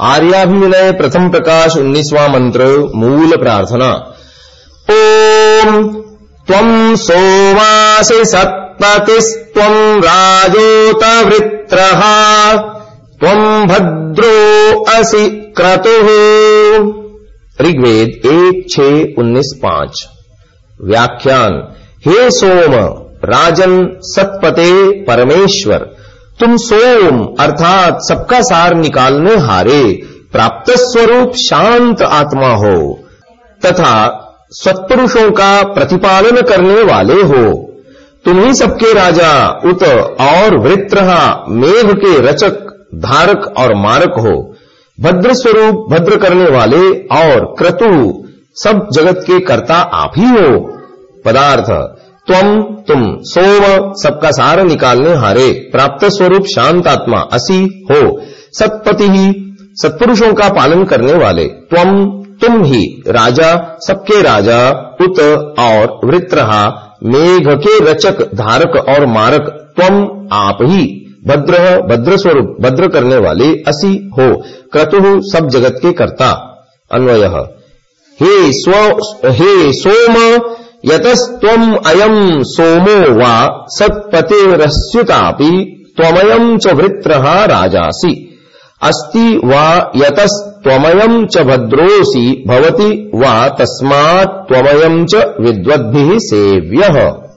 आर्याभिविनय प्रथम प्रकाश उन्नीसवां मंत्र, मूल प्रार्थना। ओम त्वं सोमासि सत्पतिस्त्वं राजोतवृत्रः, त्वं भद्रो असि क्रतुः। ऋग्वेद एक, छ, उन्नीस, पाँच। व्याख्यान, हे सोम, राजन, सतपते, परमेश्वर। तुम सोम, अर्थात सबका सार निकालने हारे, प्राप्त स्वरूप शांत आत्मा हो, तथा सत्पुरुषों का प्रतिपालन करने वाले हो। तुम ही सबके राजा, उत और वृत्रहा, मेघ के रचक, धारक और मारक हो। भद्र स्वरूप भद्र करने वाले और क्रतु, सब जगत के कर्ता आप ही हो। पदार्थ त्वम तुम, सोम, सबका सार निकालने हारे, प्राप्त स्वरूप शांत आत्मा, असी, हो। सतपति ही, सत्पुरुषों का पालन करने वाले। त्वम तुम ही, राजा, सबके राजा, उत, और वृत्रहा, मेघ के रचक, धारक, और मारक। त्वम आप ही, भद्र भद्र स्वरूप भद्र करने वाले, असी, हो। क्रतु, सब जगत के कर्ता। अन्वय। हे स्व, हे सोम यतस्त्वम् अयम सोमो वा सत्पतेरस्युतापि त्वमयम् च वृत्रः राजासि। अस्ति वा यतस्त्वमयम् च भद्रोऽसि, भवति वा तस्मात् त्वमयम् च विद्वद्भिः सेव्यः।